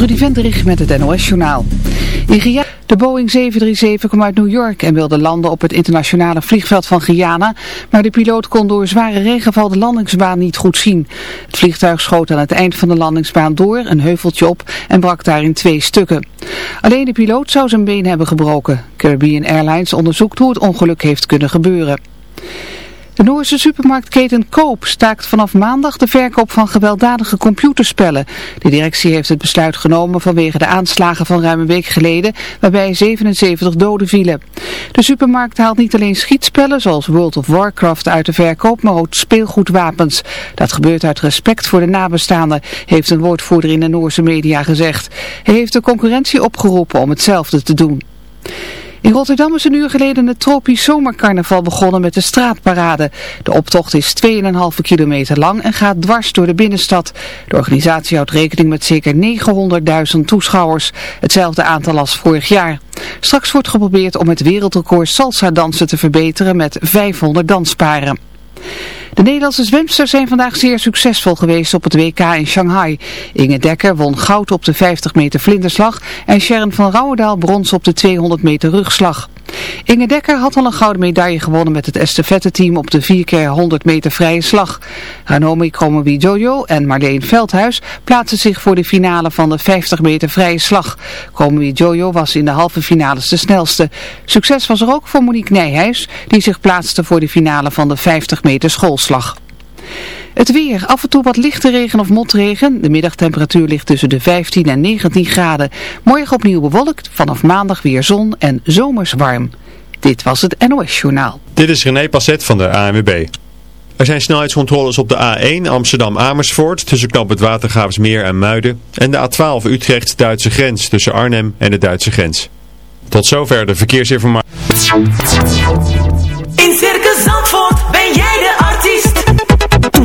Trudy Venterich met het NOS-journaal. De Boeing 737 kwam uit New York en wilde landen op het internationale vliegveld van Guyana, maar de piloot kon door zware regenval de landingsbaan niet goed zien. Het vliegtuig schoot aan het eind van de landingsbaan door, een heuveltje op en brak daar in twee stukken. Alleen de piloot zou zijn been hebben gebroken. Caribbean Airlines onderzoekt hoe het ongeluk heeft kunnen gebeuren. De Noorse supermarktketen Koop staakt vanaf maandag de verkoop van gewelddadige computerspellen. De directie heeft het besluit genomen vanwege de aanslagen van ruim een week geleden, waarbij 77 doden vielen. De supermarkt haalt niet alleen schietspellen zoals World of Warcraft uit de verkoop, maar ook speelgoedwapens. Dat gebeurt uit respect voor de nabestaanden, heeft een woordvoerder in de Noorse media gezegd. Hij heeft de concurrentie opgeroepen om hetzelfde te doen. In Rotterdam is een uur geleden het tropisch zomercarnaval begonnen met de straatparade. De optocht is 2,5 kilometer lang en gaat dwars door de binnenstad. De organisatie houdt rekening met zeker 900.000 toeschouwers. Hetzelfde aantal als vorig jaar. Straks wordt geprobeerd om het wereldrecord salsa dansen te verbeteren met 500 dansparen. De Nederlandse zwemsters zijn vandaag zeer succesvol geweest op het WK in Shanghai. Inge Dekker won goud op de 50 meter vlinderslag en Sharon van Rouwendaal brons op de 200 meter rugslag. Inge Dekker had al een gouden medaille gewonnen met het estafette-team op de 4 keer 100 meter vrije slag. Ranomi Jojo en Marleen Veldhuis plaatsen zich voor de finale van de 50 meter vrije slag. Jojo was in de halve finales de snelste. Succes was er ook voor Monique Nijhuis, die zich plaatste voor de finale van de 50 meter schoolslag. Het weer, af en toe wat lichte regen of motregen. De middagtemperatuur ligt tussen de 15 en 19 graden. Morgen opnieuw bewolkt, vanaf maandag weer zon en zomers warm. Dit was het NOS Journaal. Dit is René Passet van de ANWB. Er zijn snelheidscontroles op de A1 Amsterdam-Amersfoort tussen knap het Watergraafsmeer en Muiden. En de A12 Utrecht-Duitse grens tussen Arnhem en de Duitse grens. Tot zover de verkeersinformatie.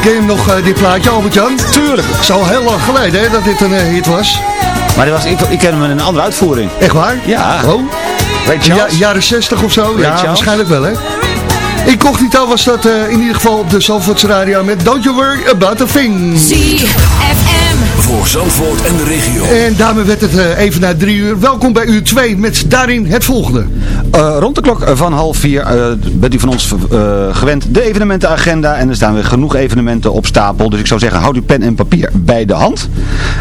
Ken je nog, eh, uh, dit plaatje, Albert-Jan? Tuurlijk, het is al heel lang geleden dat dit een eh, hit was. Maar dit was, ik, ken hem in een andere uitvoering. Echt waar? Ja. Hoe? Weet je, jaren 60 of zo? Ja, waarschijnlijk wel, hè? Incognito was dat uh, in ieder geval op de Zalvoorts Radio met Don't You Worry About A Thing. ZFM. Voor Zandvoort en de regio. En daarmee werd het eh, even na drie uur. Welkom bij uur 2 met daarin het volgende. Eh, rond de klok van half vier eh, bent u van ons eh, gewend de evenementenagenda. En er staan weer genoeg evenementen op stapel. Dus ik zou zeggen, houd uw pen en papier bij de hand.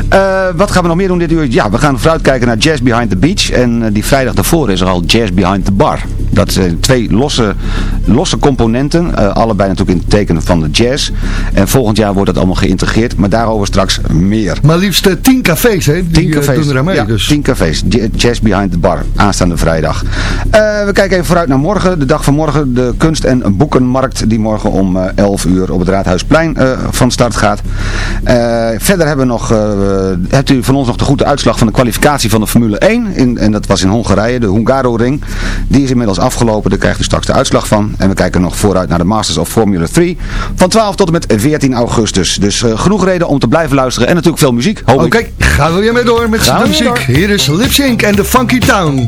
Eh, wat gaan we nog meer doen dit uur? Ja, we gaan vooruitkijken naar Jazz Behind the Beach. En die vrijdag daarvoor is er al Jazz Behind the Bar. Dat zijn twee losse, losse componenten. eh, allebei natuurlijk in het teken van de jazz. En volgend jaar wordt dat allemaal geïntegreerd. Maar daarover straks meer. Maar liefst eh, tien cafés hè, die Tien eh, cafés. doen er aan mee. ja, dus. tien cafés. Jazz Behind the Bar. Aanstaande vrijdag. Eh, we kijken even vooruit naar morgen. De dag van morgen. De kunst- en boekenmarkt. Die morgen om eh, 11 uur op het Raadhuisplein eh, van start gaat. Eh, verder hebben we nog, eh, hebt u van ons nog de goede uitslag van de kwalificatie van de Formule 1. In, en dat was in Hongarije. De Hungaroring. Die is inmiddels afgelopen. Daar krijgt u straks de uitslag van. En we kijken nog vooruit naar de Masters of Formula 3. Van 12 tot en met 14 augustus. Dus eh, genoeg reden om te blijven luisteren. En natuurlijk veel muziek. Oké, gaan we weer mee door met de muziek. Hier is Lip Sync en de Funky Town.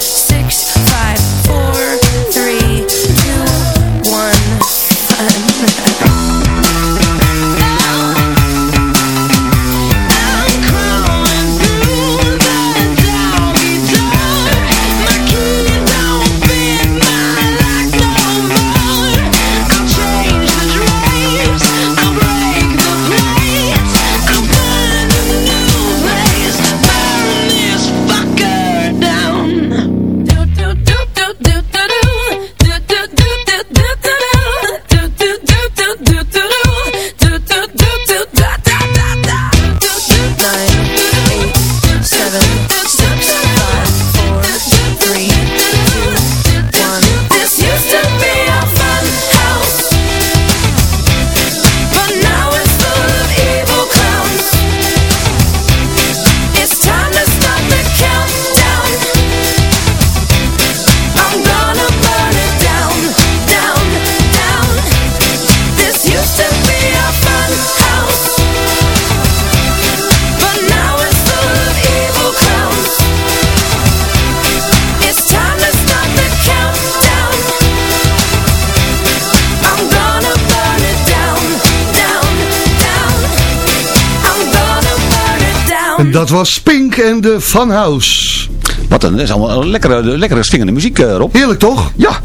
six, five, dat was Pink en de Funhouse. Wat een, dat is allemaal een lekkere, lekkere swingende muziek, eh, Rob. Heerlijk toch? Ja.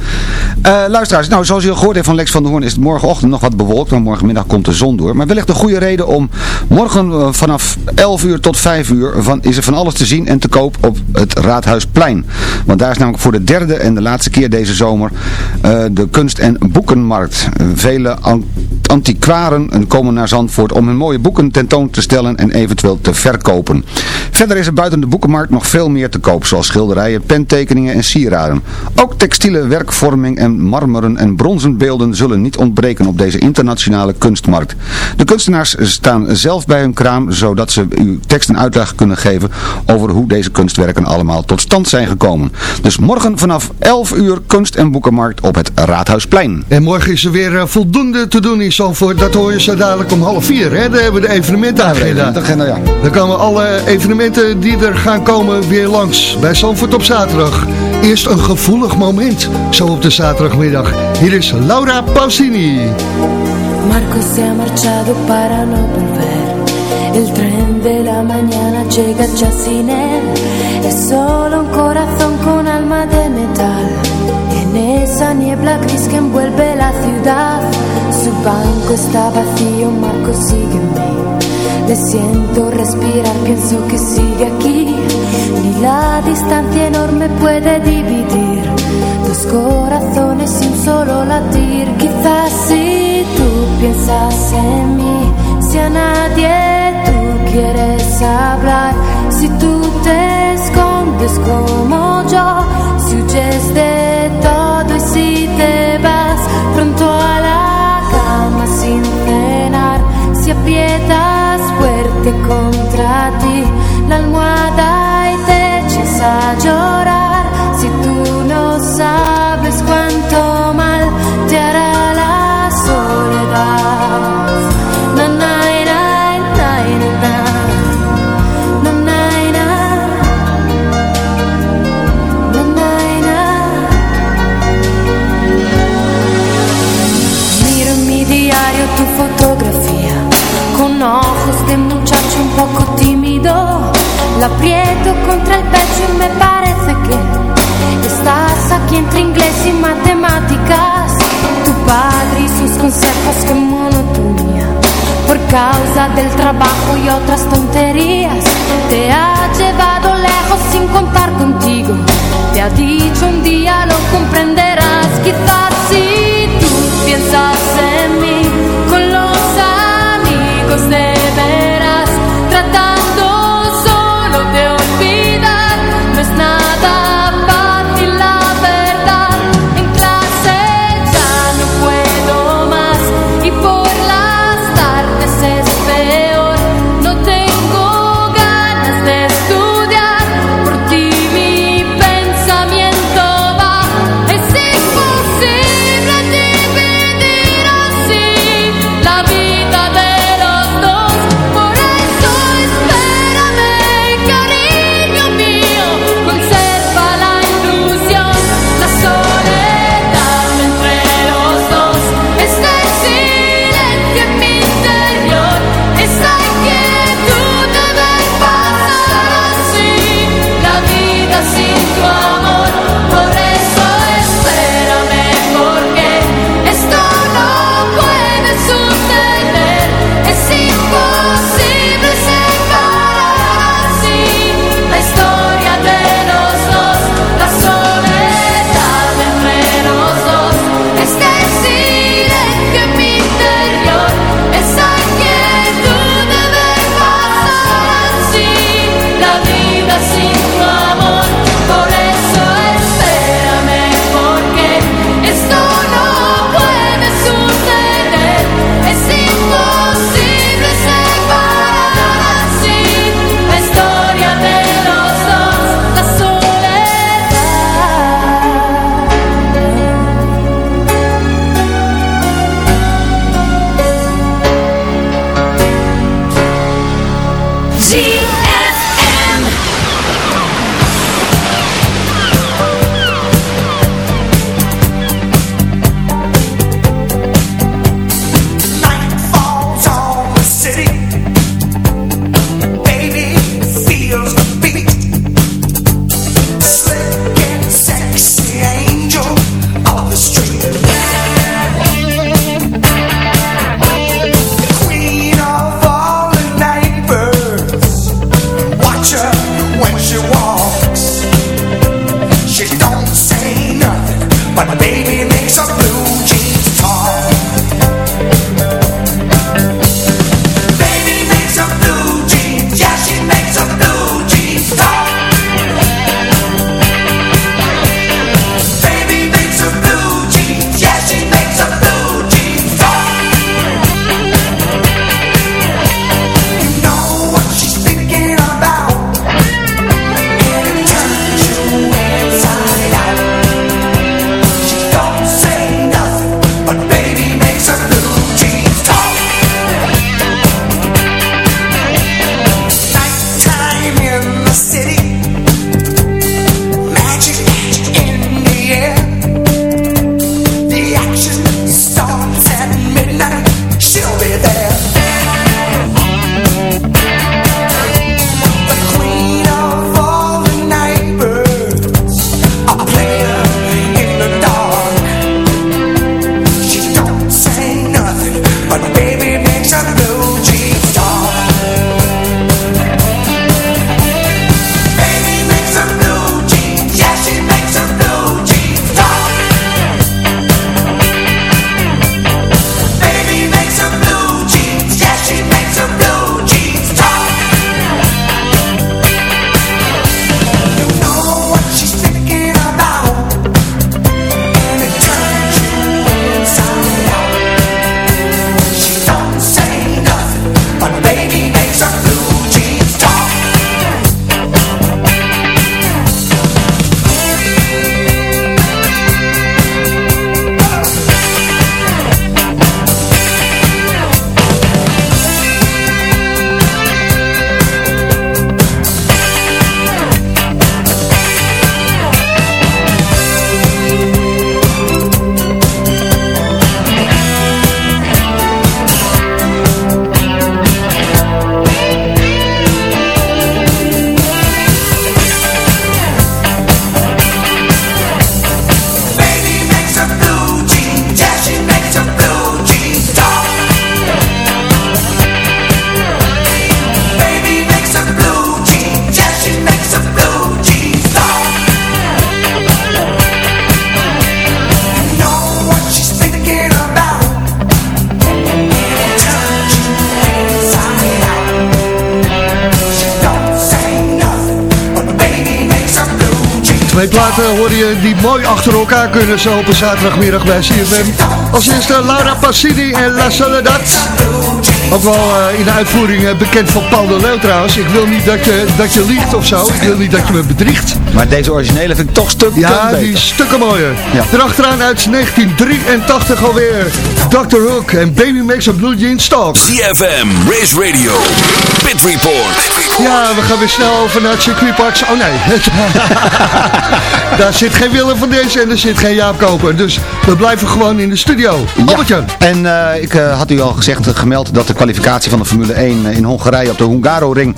Eh, luisteraars, nou zoals u al gehoord heeft van Lex van der Hoorn is het morgenochtend nog wat bewolkt, maar morgenmiddag komt de zon door. Maar wellicht een goede reden om morgen eh, vanaf 11 uur tot 5 uur van, is er van alles te zien en te koop op het Raadhuisplein. Want daar is namelijk voor de derde en de laatste keer deze zomer de kunst- en boekenmarkt. Vele antiquaren komen naar Zandvoort om hun mooie boeken tentoon te stellen en eventueel te verkopen. Verder is er buiten de boekenmarkt nog veel meer te koop, zoals schilderijen, pentekeningen en sieraden. Ook textiele werkvorming en marmeren en bronzen beelden zullen niet ontbreken op deze internationale kunstmarkt. De kunstenaars staan zelf bij hun kraam, zodat ze u tekst en uitleg kunnen geven over hoe deze kunstwerken allemaal tot stand zijn gekomen. Dus morgen vanaf 11 uur kunst- en boekenmarkt op het Raadhuisplein. En morgen is er weer eh, voldoende te doen in Zandvoort. Dat hoor je zo dadelijk om half vier. Hè? Dan hebben we de evenementenagenda. agenda, ja. Dan komen alle evenementen die er gaan komen weer langs. Bij Zandvoort op zaterdag. Eerst een gevoelig moment. Zo op de zaterdagmiddag. Hier is Laura Pausini. Marco se ha marchado para no volver. El tren de la mañana llega ya sin él. Es solo un corazón con alma de metal. Niebla gris que envuelve la ciudad. Su banco está vacío, Marco mí. Le siento respirar, pienso que sigue aquí. Ni la distancia enorme puede dividir dos corazones y un solo latir. Quizás si tú piensas en mí, si a nadie tú quieres hablar, si tú te escondes como yo, si huyes de aprietas fuerte contra ti. La almohada y te echas a trabajo y otras tonterías, te ha llevado lejos sin contar contigo. Te ha dicho un día lo comprenderás, Twee platen hoor je die mooi achter elkaar kunnen zo zaterdagmiddag bij CFM. Als eerste Laura Passini en La Soledad. Ook wel eh, in de uitvoering eh, bekend van Paul de Leeuw trouwens. Ik wil niet dat je, dat je liegt of zo. Ik wil niet dat je me bedriegt. Maar deze originele vind ik toch stuk Ja, beter. die is stukken mooier. Ja. Erachteraan uit 1983 alweer. Dr. Hook en Baby Makes a Blue Jeans Talk. CFM, Race Radio, Pit Report. Ja, we gaan weer snel over naar het circuitpark. Oh nee, daar zit geen Willem van deze en er zit geen Jaap Koper. Dus we blijven gewoon in de studio. Albertje. En eh, ik eh, had u al gezegd, gemeld dat de kwalificatie van de Formule 1 in Hongarije op de Hungaroring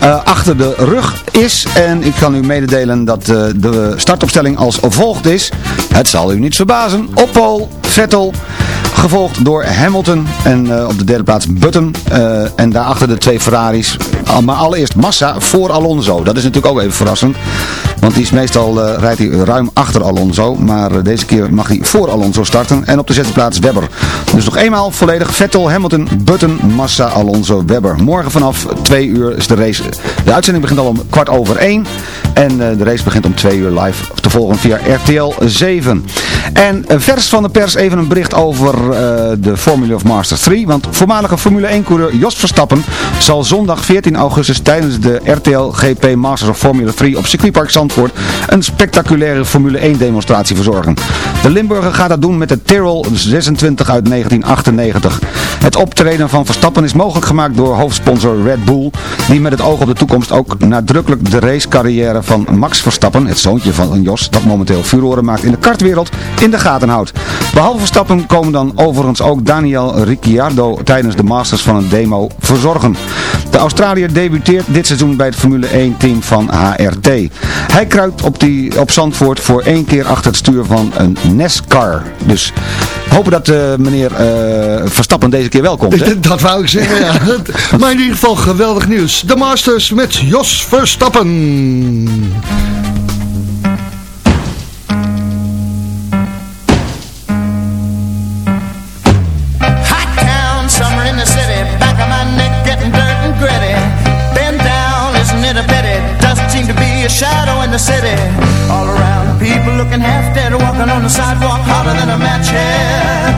eh achter de rug is. En ik kan u mededelen dat eh, de startopstelling als volgt is. Het zal u niet verbazen. Op Vettel, gevolgd door Hamilton en eh, op de derde plaats Button. eh, en daarachter de twee Ferraris. Maar allereerst Massa voor Alonso. Dat is natuurlijk ook even verrassend. Want die is meestal eh, rijdt hij ruim achter Alonso. Maar deze keer mag hij voor Alonso starten. En op de zesde plaats Webber. Dus nog eenmaal volledig Vettel, Hamilton, Button, Massa, Alonso, Webber. Morgen vanaf twee uur is de race. De uitzending begint al om kwart over één. En de race begint om twee uur live te volgen via RTL 7. En vers van de pers even een bericht over eh, de Formula of Masters 3. Want voormalige Formule 1 coureur Jos Verstappen zal zondag 14 augustus tijdens de RTL GP Masters of Formula 3 op circuitpark Zandvoort een spectaculaire Formule 1 demonstratie verzorgen. De Limburger gaat dat doen met de Tyrrell 26 uit 1998. Het optreden van Verstappen is mogelijk gemaakt door hoofdsponsor Red Bull, die met het oog op de toekomst ook nadrukkelijk de racecarrière van Max Verstappen, het zoontje van Jos, dat momenteel furoren maakt in de kartwereld, in de gaten houdt. Behalve Verstappen komen dan overigens ook Daniel Ricciardo tijdens de Masters van een demo verzorgen. De Australiër debuteert dit seizoen bij het Formule 1 team van HRT. Hij kruipt op, die, op Zandvoort voor één keer achter het stuur van een NASCAR. Dus hopen dat eh, meneer eh, Verstappen deze keer wel komt. Hè? Dat wou ik zeggen, ja. Maar in ieder geval geweldig nieuws. De Masters met Jos Verstappen. The sidewalk harder than a match head.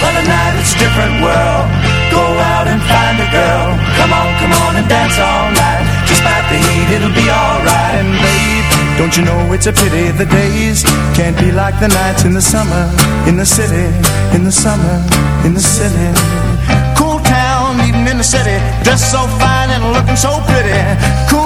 But at night it's a different world. Go out and find a girl. Come on, come on and dance all night. Despite the heat, it'll be alright. And babe, don't you know it's a pity the days can't be like the nights in the summer, in the city, in the summer, in the city. Cool town, even in the city, dressed so fine and looking so pretty. Cool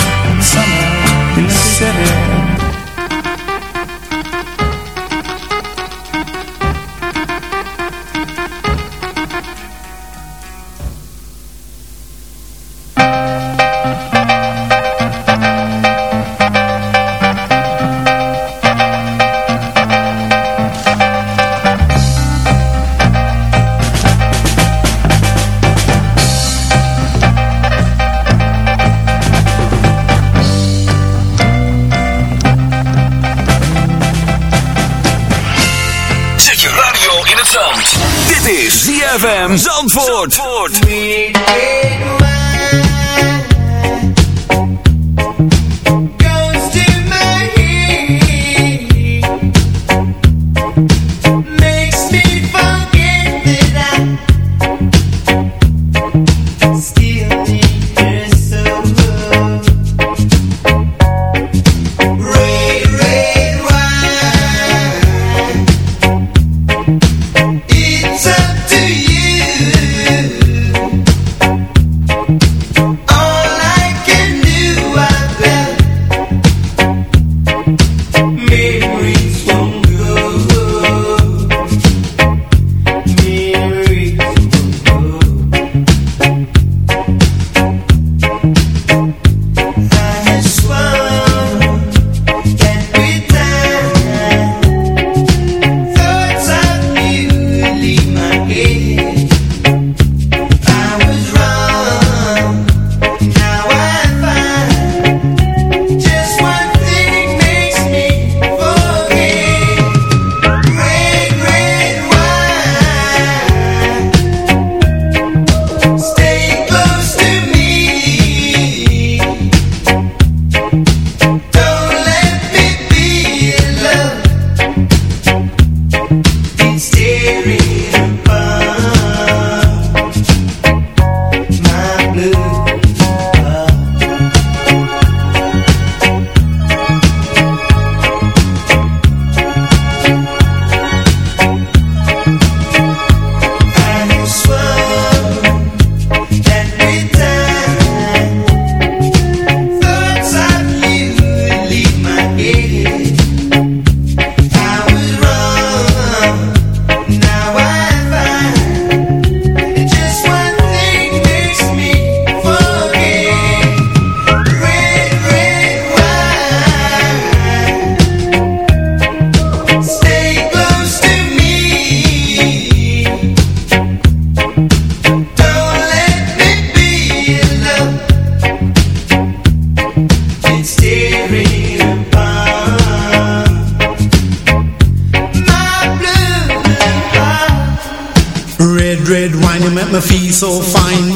ZFM Zandvoort.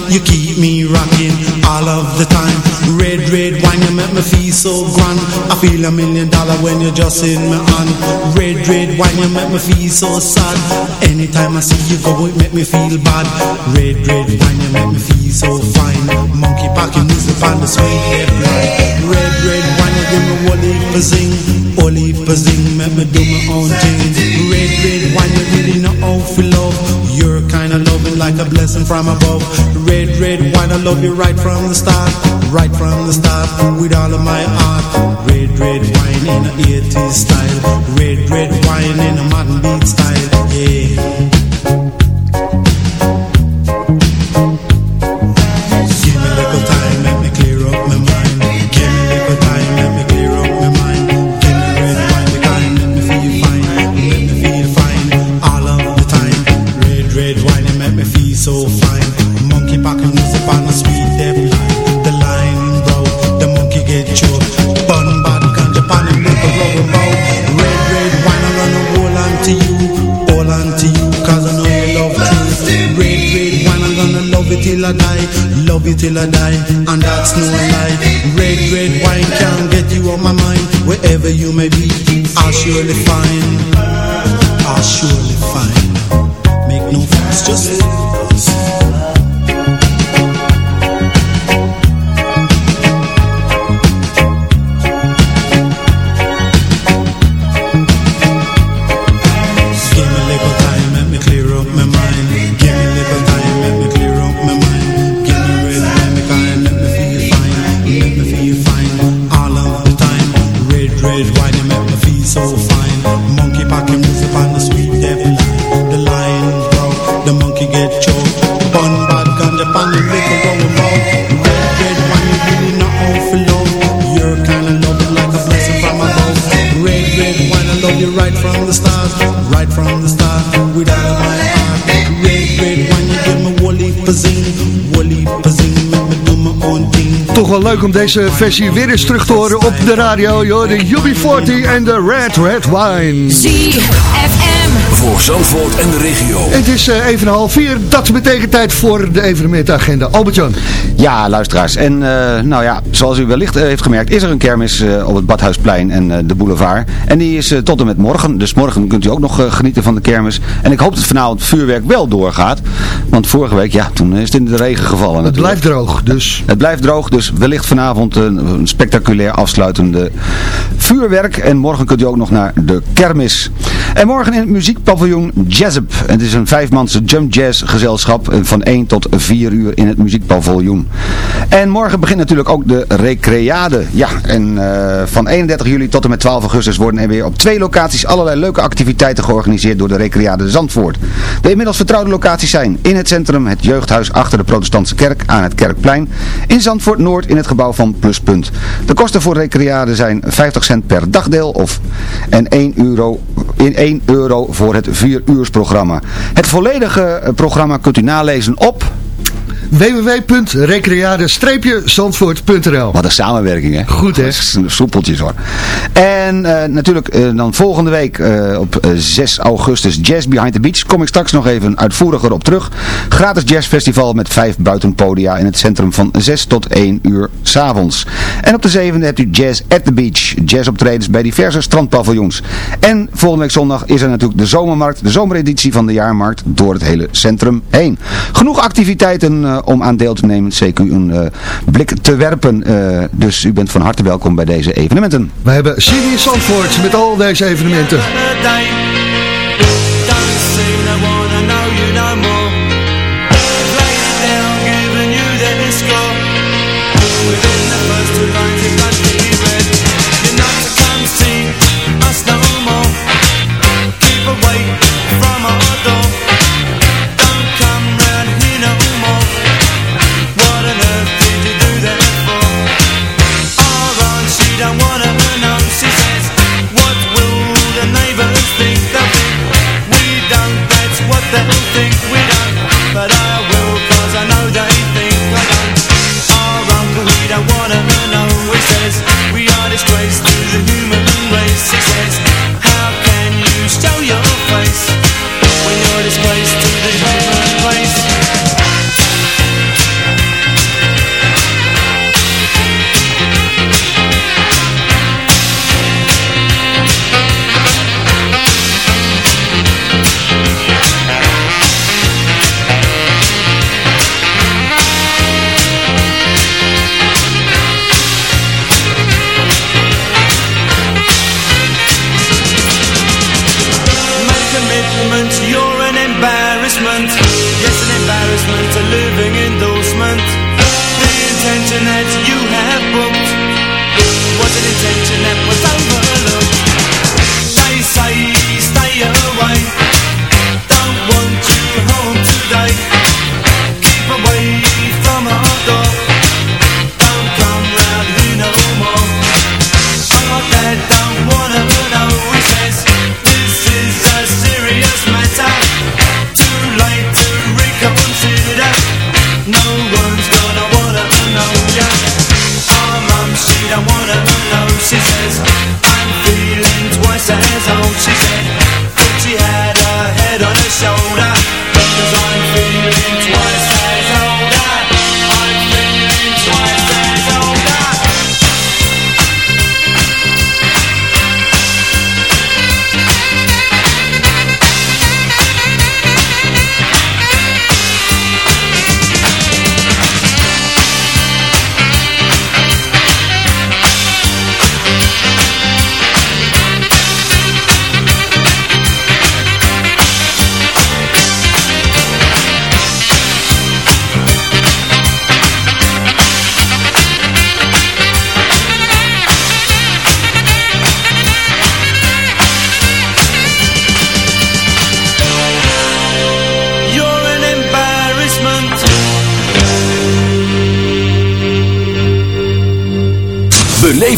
You keep me rocking all of the time. Red, red wine, you make me feel so grand. I feel a million dollar when you're just in my hand. Red, red wine, you make me feel so sad. Anytime I see you go, it make me feel bad. Red, red wine, you make me feel so fine. Monkey packing music on the sweet line Red, red wine, you give me one heap of zing All heap of zing, make me do my own thing Red, red wine, you really know how to love? You're kind of loving like a blessing from above. Red, red wine, I love you right from the start? Right from the start, with all of my heart. Red, red wine in a 80s style. Red, red wine in a modern beat style Yeah till I so fine. Monkey packing music on the sweet devil line. The lion broke, the monkey get choked. Bun bad ganja pan the liquor going bout. Red, red wine, you really not out for love. You're kinda loving like a blessing from above. Red, red wine, I love you right from the start, right from the start, with all of my heart. Red, red wine, you give me woolly pazing, Toch wel leuk om deze versie weer eens terug te horen op de radio. Joh, de UB40 en de Red Red Wine. ZFM. Voor Zandvoort en de regio. Het is eh, even een half vier. Dat betekent tijd voor de evenementagenda. Albert-Jan. Ja, luisteraars. En eh, nou ja, zoals u wellicht eh, heeft gemerkt, is er een kermis eh, op het Badhuisplein en eh, de boulevard. En die is eh, tot en met morgen. Dus morgen kunt u ook nog genieten van de kermis. En ik hoop dat vanavond het vuurwerk wel doorgaat. Want vorige week, ja, toen is het in de regen gevallen. Het natuurlijk. blijft droog, dus... Het blijft droog, dus wellicht vanavond een, een spectaculair afsluitende vuurwerk. En morgen kunt u ook nog naar de kermis. En morgen in het muziekpaviljoen Jazzup. Het is een vijfmanse jump jazz gezelschap eh, van 1 tot 4 uur in het muziekpaviljoen. En morgen begint natuurlijk ook de recreade. Ja, en eh, van 31 juli tot en met 12 augustus worden er weer op twee locaties allerlei leuke activiteiten georganiseerd door de recreade Zandvoort. De inmiddels vertrouwde locaties zijn in het centrum het jeugdhuis achter de protestantse kerk aan het Kerkplein. In Zandvoort Noord in het gebouw van Pluspunt. De kosten voor recreade zijn 50 cent per dagdeel of en 1 euro, in 1 euro voor het 4 uursprogramma. Het volledige eh, programma kunt u nalezen op... www.recreade-zandvoort.nl Wat een samenwerking, hè? Goed, hè? Soepeltjes, hoor. En eh, natuurlijk eh, dan volgende week eh, op eh, 6 augustus Jazz Behind the Beach. Kom ik straks nog even uitvoeriger op terug. Gratis jazzfestival met vijf buitenpodia in het centrum van 6 tot 1 uur s'avonds. En op de 7e hebt u Jazz at the Beach. Jazzoptredens bij diverse strandpaviljoens. En volgende week zondag is er natuurlijk de zomermarkt, de zomereditie van de jaarmarkt door het hele centrum heen. Genoeg activiteiten eh, om aan deel te nemen, zeker u een eh, blik te werpen. Eh, dus u bent van harte welkom bij deze evenementen. We hebben City Zandvoort met al deze evenementen.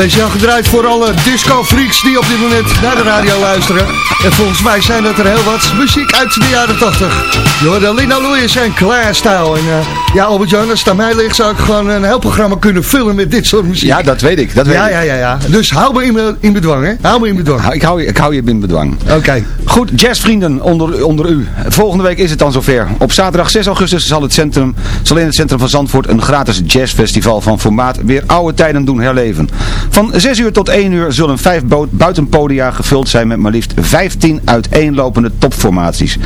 Speciaal gedraaid voor alle disco-freaks die op dit moment naar de radio luisteren. En volgens mij zijn dat er heel wat muziek uit de jaren 80. Jordan Lina Lewis en Claire Style. En uh, ja, Albert het aan mij ligt, zou ik gewoon een heel programma kunnen vullen met dit soort muziek. Ja, dat weet ik. Dat weet ja, ik. ja, ja, ja. Dus hou me in, in bedwang, hè. Hou me in bedwang. Ik hou je, ik hou je in bedwang. Oké. Goed, jazzvrienden onder, onder u. Volgende week is het dan zover. Op zaterdag 6 augustus zal, het centrum, zal in het centrum van Zandvoort een gratis jazzfestival van formaat weer oude tijden doen herleven. Van 6 uur tot 1 uur zullen vijf buitenpodia gevuld zijn met maar liefst 15 uiteenlopende topformaties.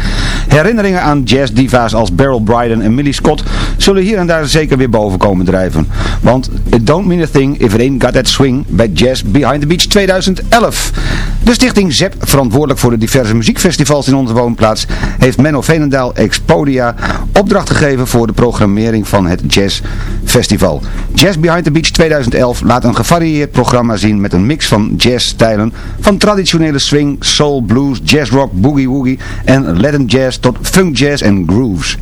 Herinneringen aan jazzdiva's als Beryl Bryden en Millie Scott zullen hier en daar zeker weer boven komen drijven. Want it don't mean a thing if it ain't got that swing bij Jazz Behind the Beach 2011. De stichting ZEP, verantwoordelijk voor de diverse muziekfestivals in onze woonplaats, heeft Menno Veenendaal Expodia opdracht gegeven voor de programmering van het Jazz Festival. Jazz Behind the Beach 2011 laat een gevarieerd programma zien met een mix van jazzstijlen van traditionele swing, soul, blues, jazzrock, boogie woogie en Latin jazz tot funk jazz en grooves.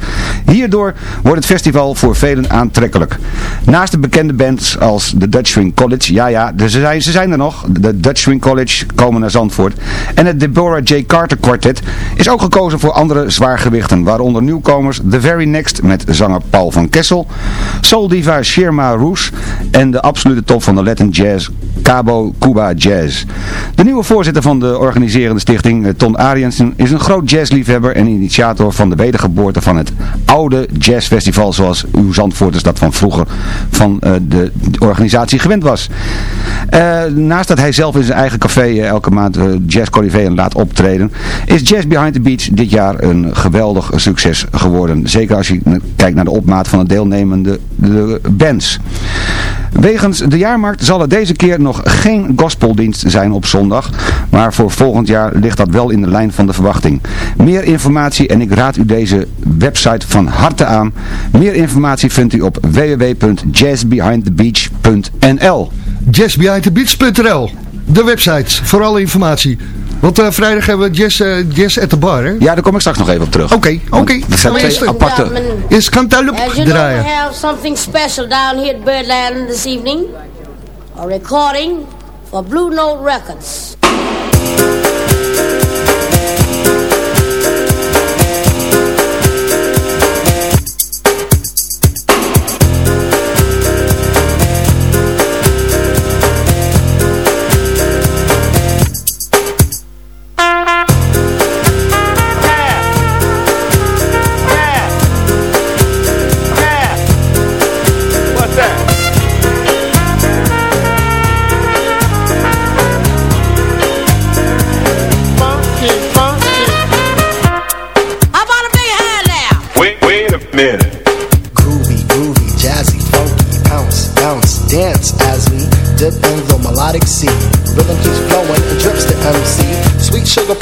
Hierdoor wordt het festival voor velen aantrekkelijk. Naast de bekende bands als de Dutch Swing College, ja ja, ze zijn, ze zijn er nog, de Dutch Swing College komen naar Zandvoort en het Deborah J. Carter Quartet is ook gekozen voor andere zwaargewichten, waaronder nieuwkomers The Very Next met zanger Paul van Kessel, soul diva Shirma Roes en de absolute top van de Latin Jazz, Cabo Cuba Jazz. De nieuwe voorzitter van de organiserende stichting, eh, Ton Ariensen, is een groot jazzliefhebber en initiator van de wedergeboorte van het oude jazzfestival zoals uw Zandvoorters dat van vroeger van uh, de organisatie gewend was. Uh, naast dat hij zelf in zijn eigen café elke maand uh, Jazz laat optreden, is Jazz Behind the Beach dit jaar een geweldig succes geworden. Zeker als je kijkt naar de opmaat van de deelnemende de bands. Wegens de jaarmarkt zal er deze keer nog geen gospeldienst zijn op zondag, maar voor volgend jaar ligt dat wel in de lijn van de verwachting. Meer informatie en ik raad u deze website van harte aan. Meer informatie vindt u op www.jazzbehindthebeach.nl Jazzbehindthebeach.nl De website, voor alle informatie. Want uh, vrijdag hebben we jazz, uh, jazz at the bar, hè? Ja, daar kom ik straks nog even op terug. Oké, oké. Okay. Er zijn twee aparte... Is Cantaloupe As you draaien. know, we have something special down here at Birdland this evening. A recording for Blue Note Records. Sugar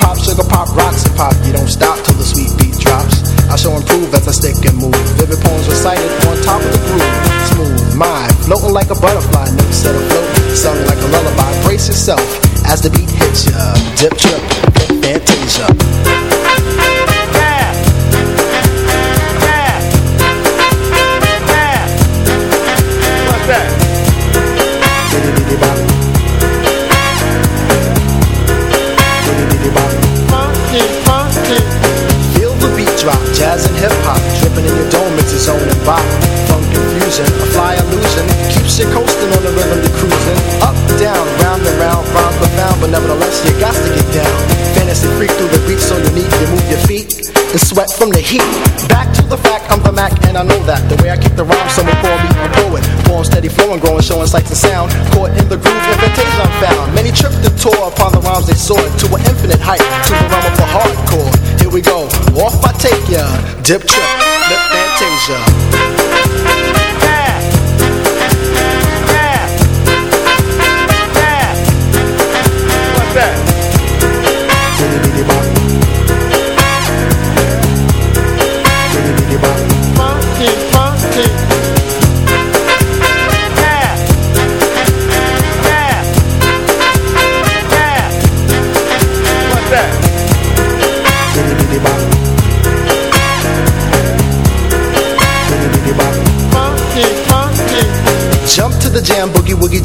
nevertheless you got to get down. Fantasy freak through the beat so You move your feet. And sweat from the heat. Back to the fact, I'm the Mac and I know that. The way I kick the rhyme, someone call me a poet. Born steady flowing, growing, showing sights and sound. Caught in the groove, invitation I'm found. Many tripped and tore upon the rhymes they soared To an infinite height, to the realm of the hardcore. Here we go, off I take ya. Dip trip, lip fantasia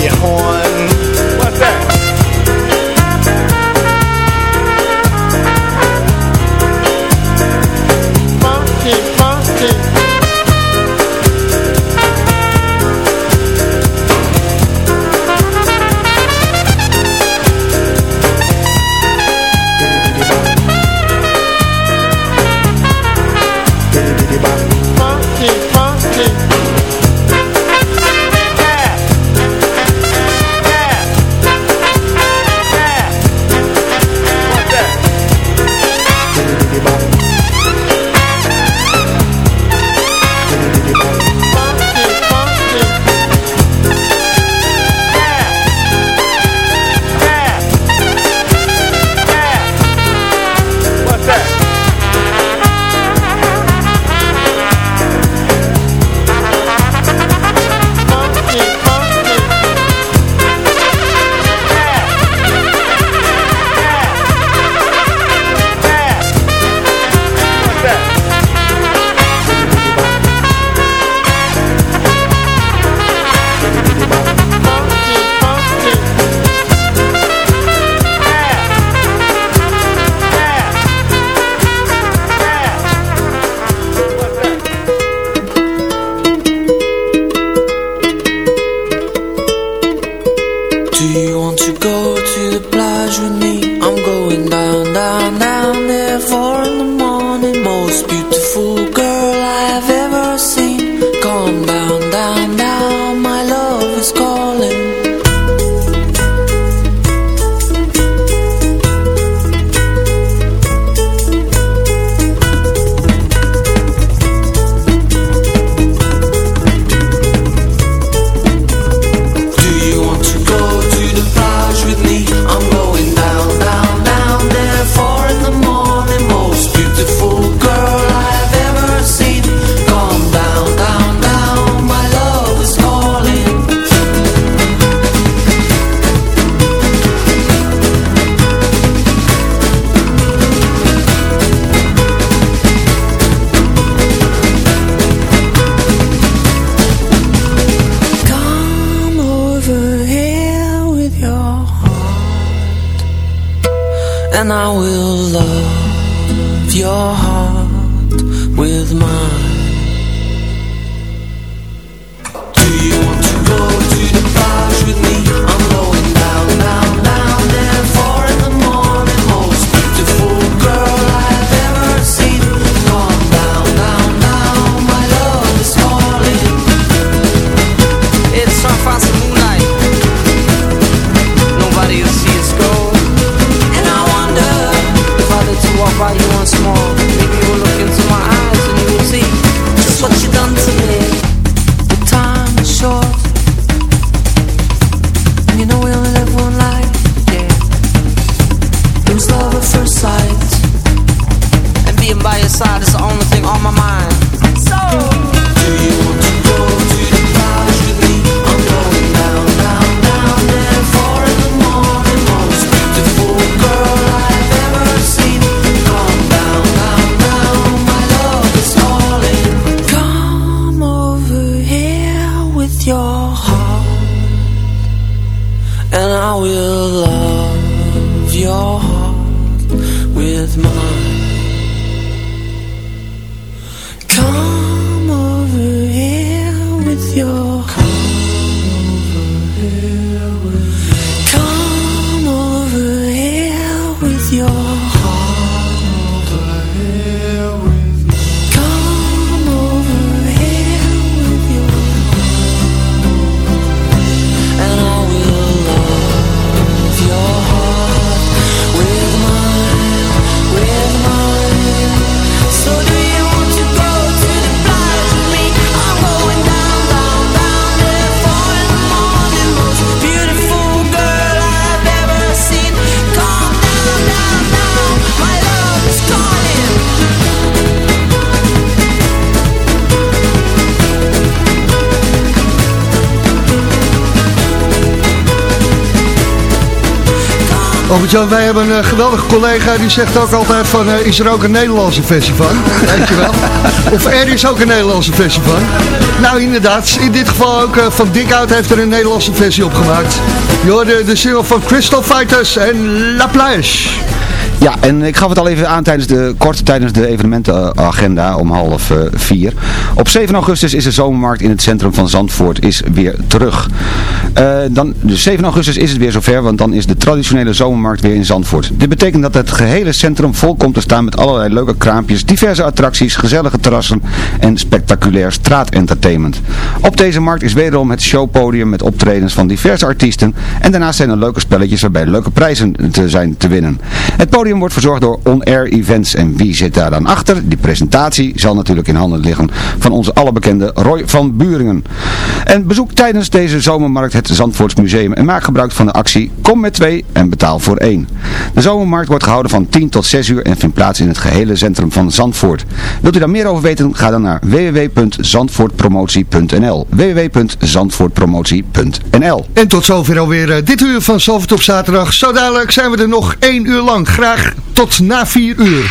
get horn. I will. Albert-Jan, wij hebben een geweldige collega die zegt ook altijd van, eh, is er ook een Nederlandse versie van? Weet je wel? Of er is ook een Nederlandse versie van. Nou inderdaad, in dit geval ook eh, van Dick Out heeft er een Nederlandse versie opgemaakt. Je hoorde de single van Crystal Fighters en La Plage. Ja, en ik gaf het al even aan tijdens de, kort tijdens de evenementenagenda om half eh, vier. Op 7 augustus is de zomermarkt in het centrum van Zandvoort is weer terug. Eh, dan, dus 7 augustus is het weer zover, want dan is de traditionele zomermarkt weer in Zandvoort. Dit betekent dat het gehele centrum vol komt te staan met allerlei leuke kraampjes, diverse attracties, gezellige terrassen en spectaculair straatentertainment. Op deze markt is wederom het showpodium met optredens van diverse artiesten en daarnaast zijn er leuke spelletjes waarbij leuke prijzen te zijn te winnen. Het podium wordt verzorgd door On Air Events. En wie zit daar dan achter? Die presentatie zal natuurlijk in handen liggen van onze allerbekende Roy van Buringen. En bezoek tijdens deze zomermarkt het Zandvoorts Museum en maak gebruik van de actie Kom met twee en betaal voor één. De zomermarkt wordt gehouden van 10 tot 6 uur en vindt plaats in het gehele centrum van Zandvoort. Wilt u daar meer over weten? Ga dan naar www.zandvoortpromotie.nl www.zandvoortpromotie.nl En tot zover alweer eh, dit uur van Zandvoort op zaterdag. Zo dadelijk zijn we er nog één uur lang. Graag tot na 4 uur.